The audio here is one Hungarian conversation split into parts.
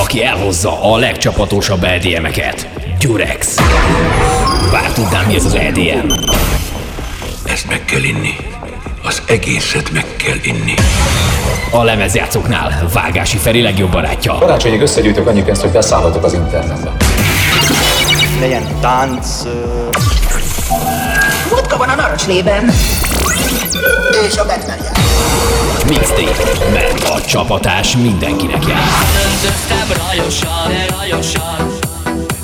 aki elhozza a legcsapatosabb EDM-eket. Durex. Bár tudnám, mi ez az EDM? Ezt meg kell inni. Az egészet meg kell inni. A lemezjátszóknál Vágási Feri legjobb barátja. Karácsonyig összegyűjtök annyi pénzt, hogy beszállhatok az internetbe. Legyen tánc. Vodka van a narancslében. És a Batman. Mixtape, mert a csapatás mindenkinek jár. Döntöttem rajosan, de rajosan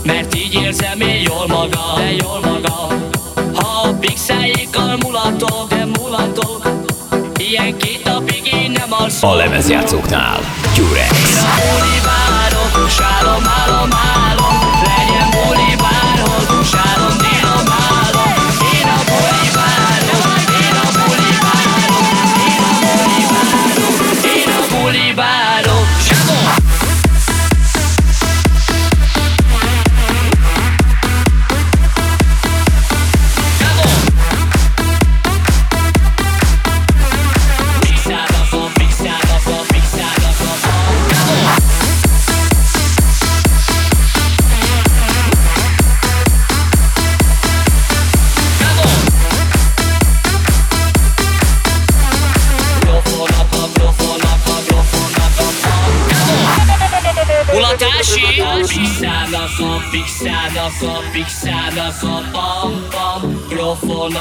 Mert így érzem én jól magam, de jól magam. Ha a pixeljékkal mulatok, de mulatok Ilyen két napig én nem alszom. A lemezjátszóknál. Durex. Buli várok,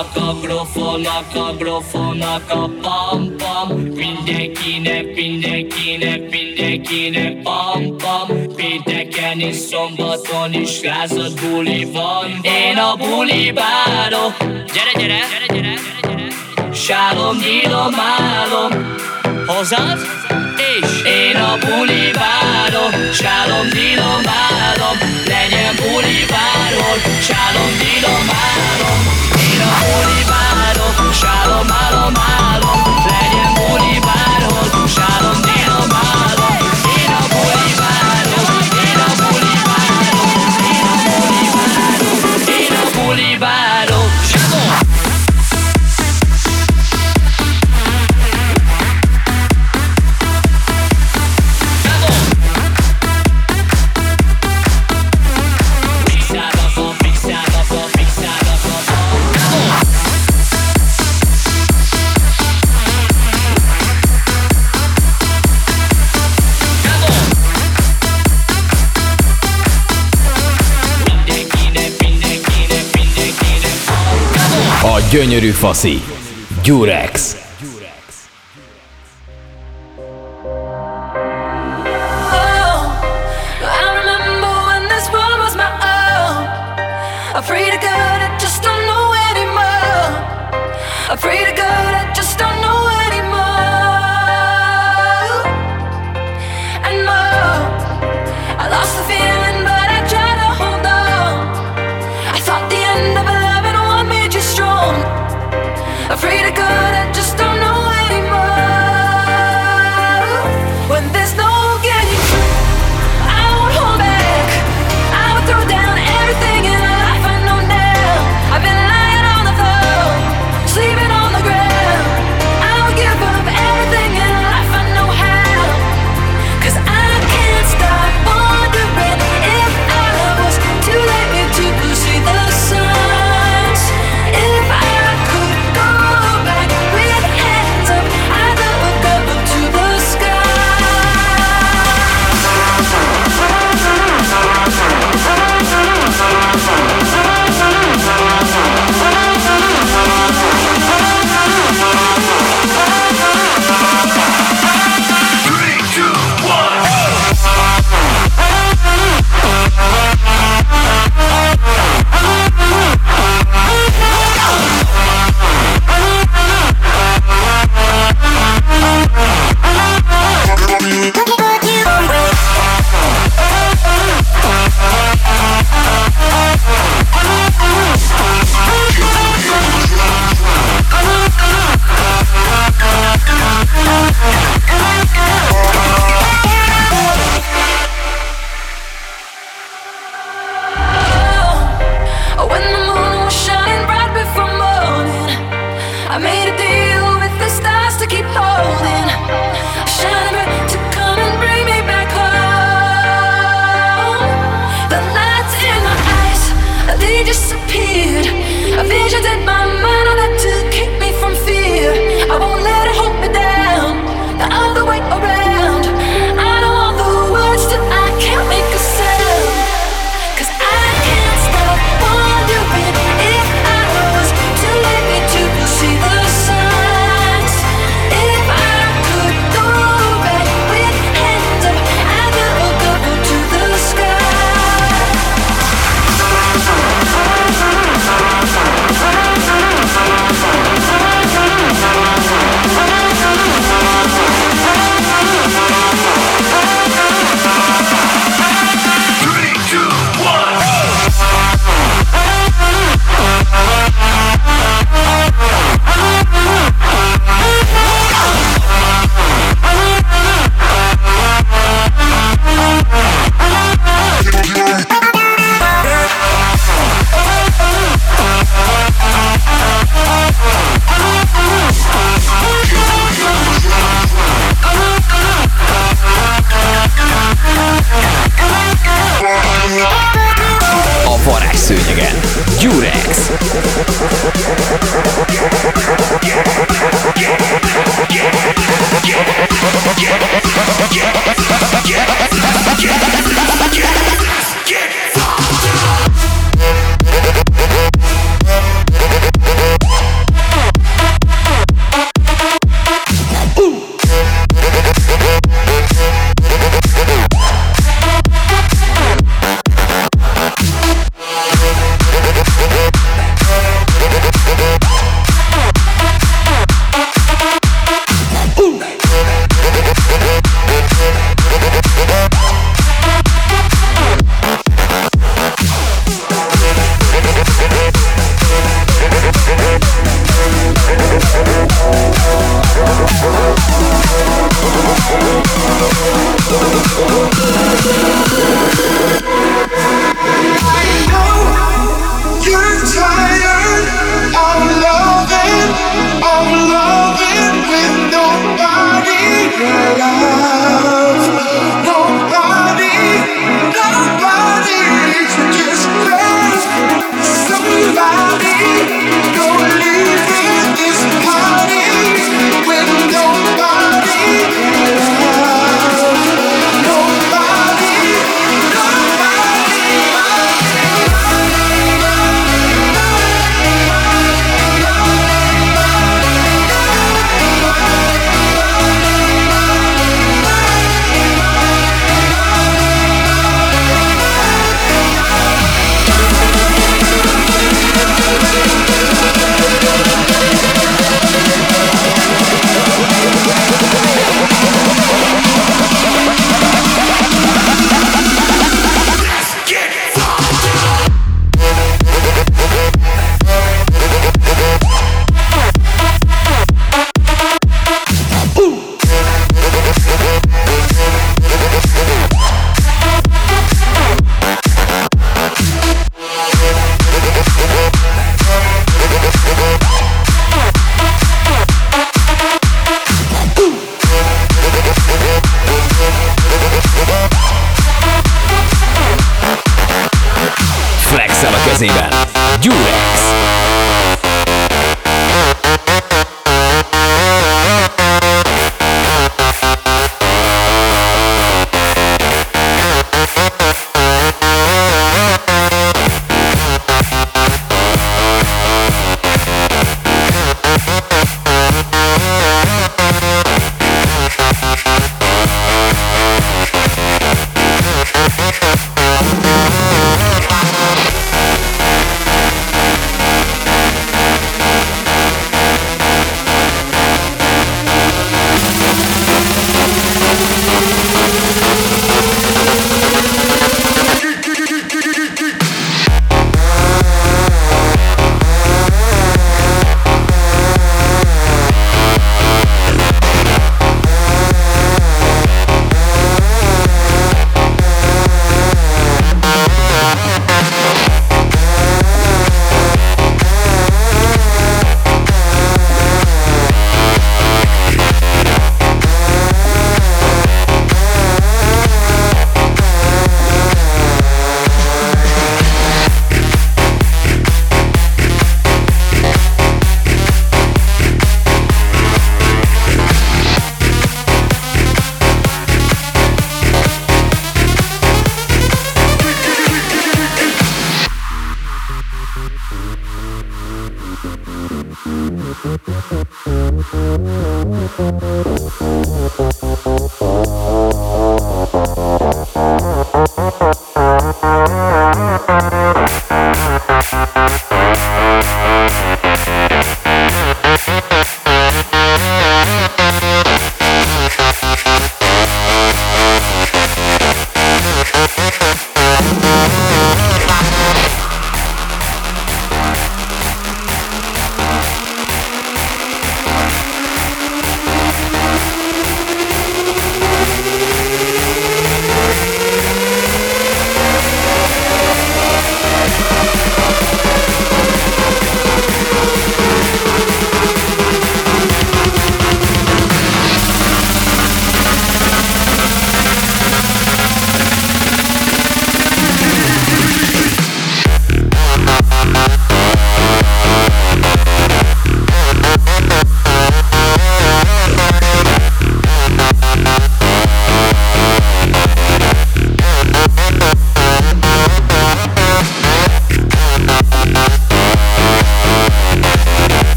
Grofonak a, grofonak a, grofonak a pam. Pam Mindenkinek, mindenkinek, mindenkinek pam pam. Pénteken és szombaton is lázad buli van. Én a buli bárok Gyere, gyere, gyere, gyere, gyere, gyere. Sálom, dílom, álom Hozad? És én a buli várok. Sálom, dílom, álom Legyen buli várok Sálom, dílom, álom Én a buli várok Sálom, álom, álom gyönyörű faszi. Durex.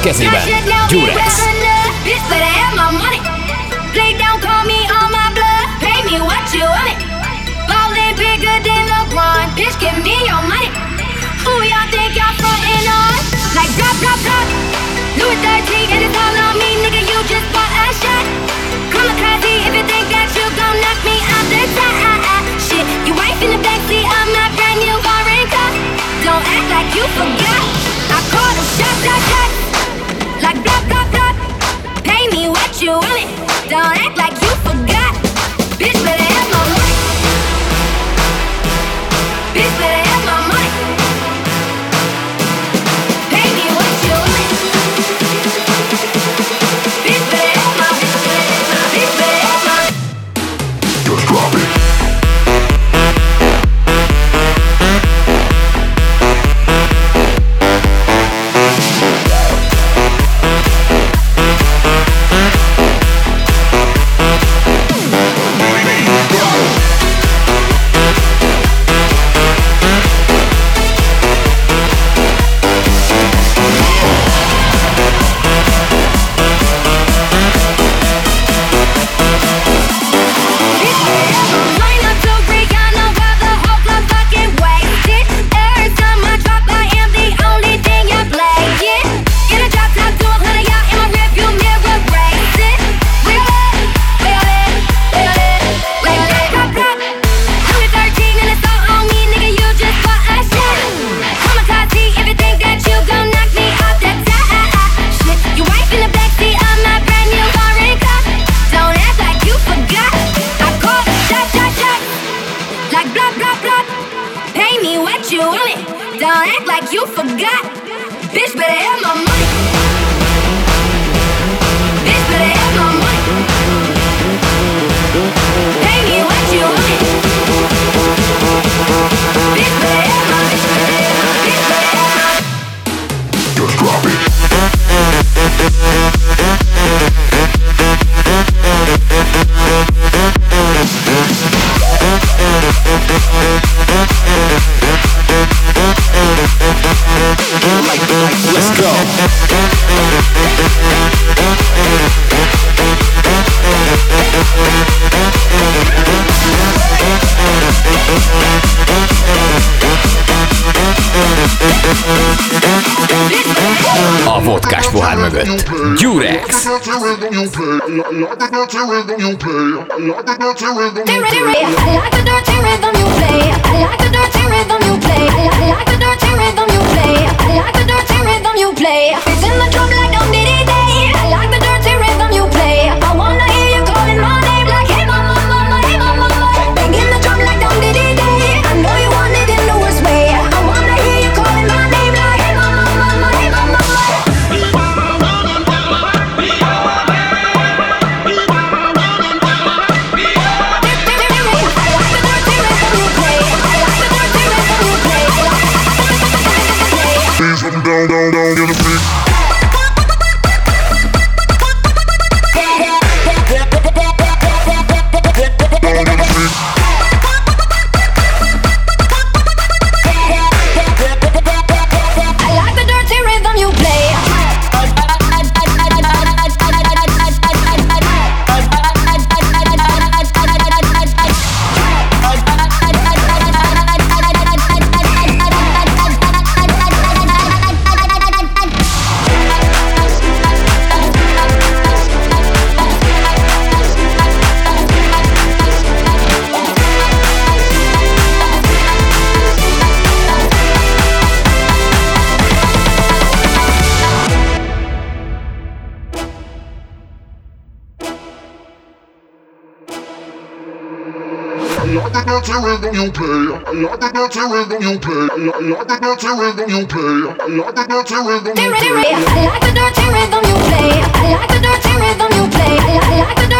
kezében. Gyurek! I, I did that too. dirty rhythm you play. I like the dirty rhythm you play. I like the dirty rhythm you play. I like the dirty rhythm you play. I like the dirty rhythm you play. I like the dirty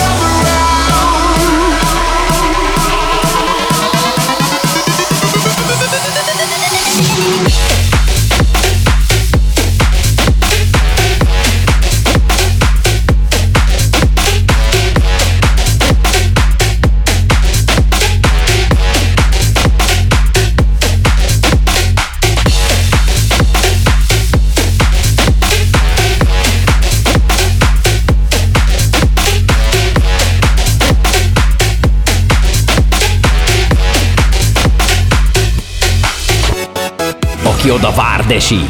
oda várdesi,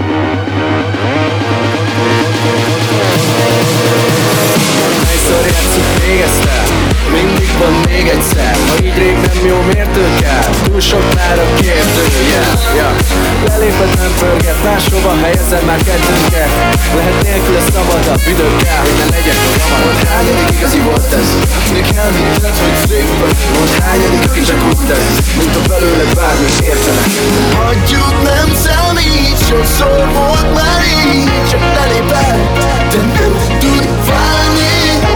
Hányszor játszunk még el? Mindig van még egyszer. Ha így rég nem jó mértő kell? Túl sok már a kérdőjel ja. Leléped nem pörget Máshova helyezem már kedvünket. Lehet nélkül szabadabb időkkel Hogy ne legyek szabad Hányadik igazi volt ez? Még elmített, hogy szép vagy Most hányadik, aki csak úgy tesz Mint a belőle bármi értenek. Hagyjuk nem számít, sokszor volt már így Csak belépett, de nem tud válni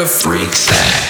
of freak that.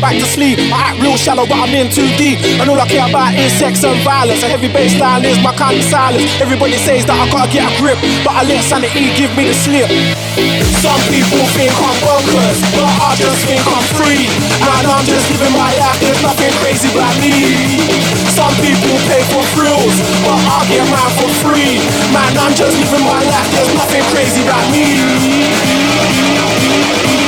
Back to sleep. I act real shallow, but I'm in too deep. And all I care about is sex and violence. A heavy bass line is my kind of silence. Everybody says that I gotta get a grip, but I let sanity give me the slip. Some people think I'm bonkers, but I just think I'm free. And I'm just living my life, there's nothing crazy about me. Some people pay for thrills, but I get mine for free. Man, I'm just living my life, there's nothing crazy about me.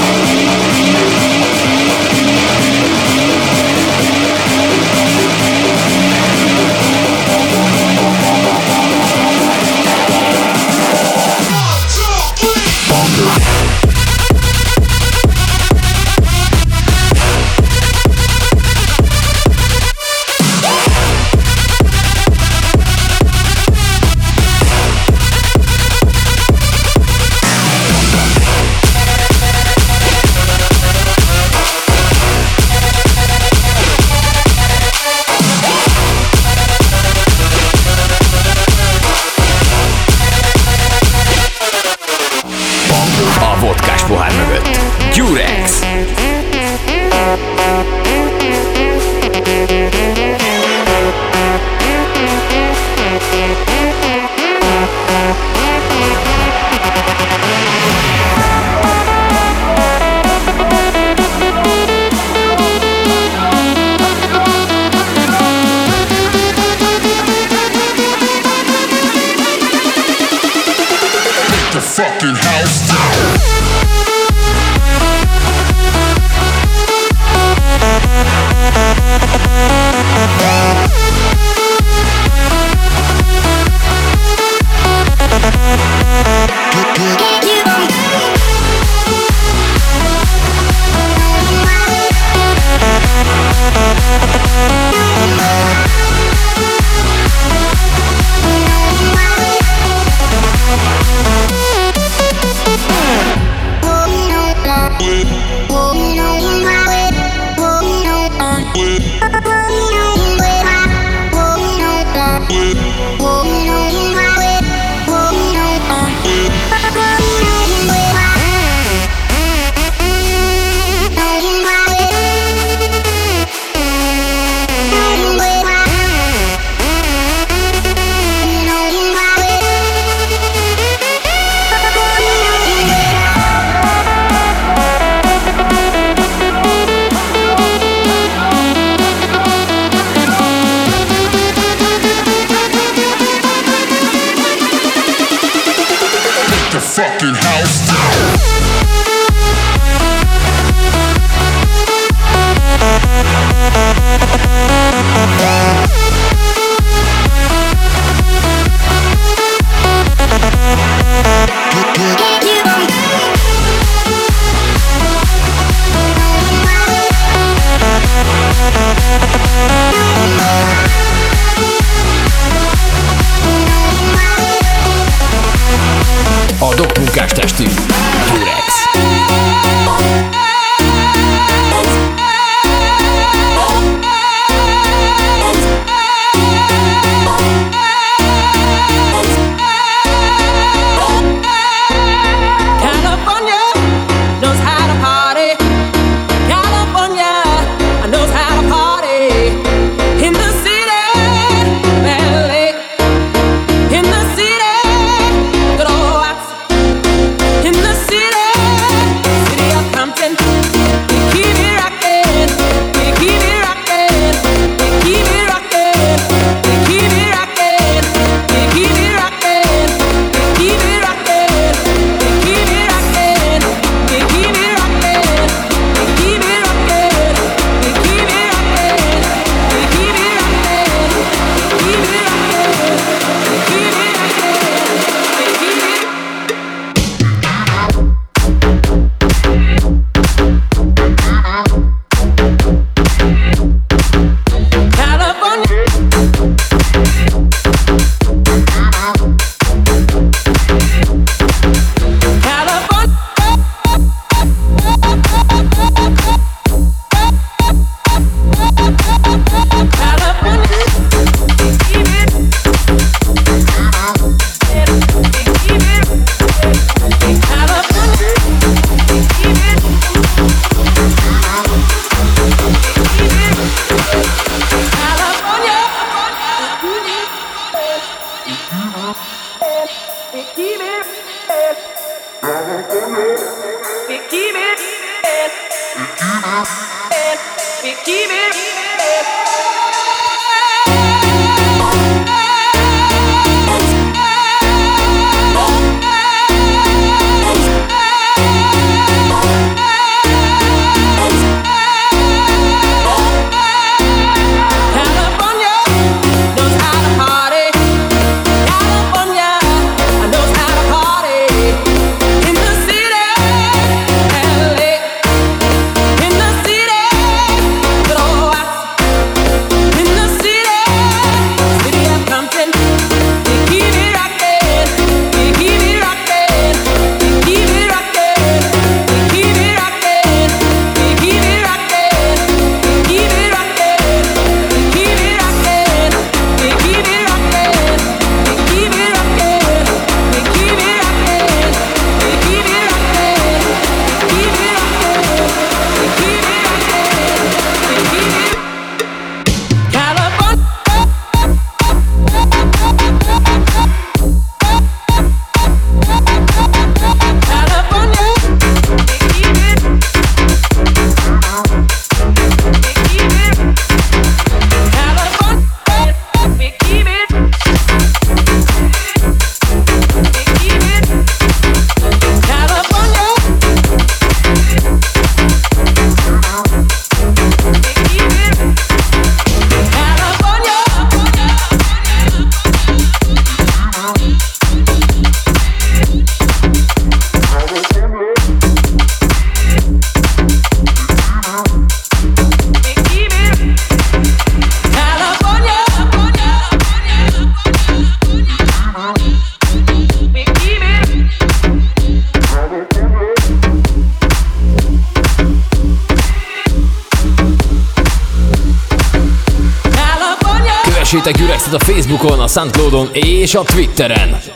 A Soundcloudon és a Twitteren.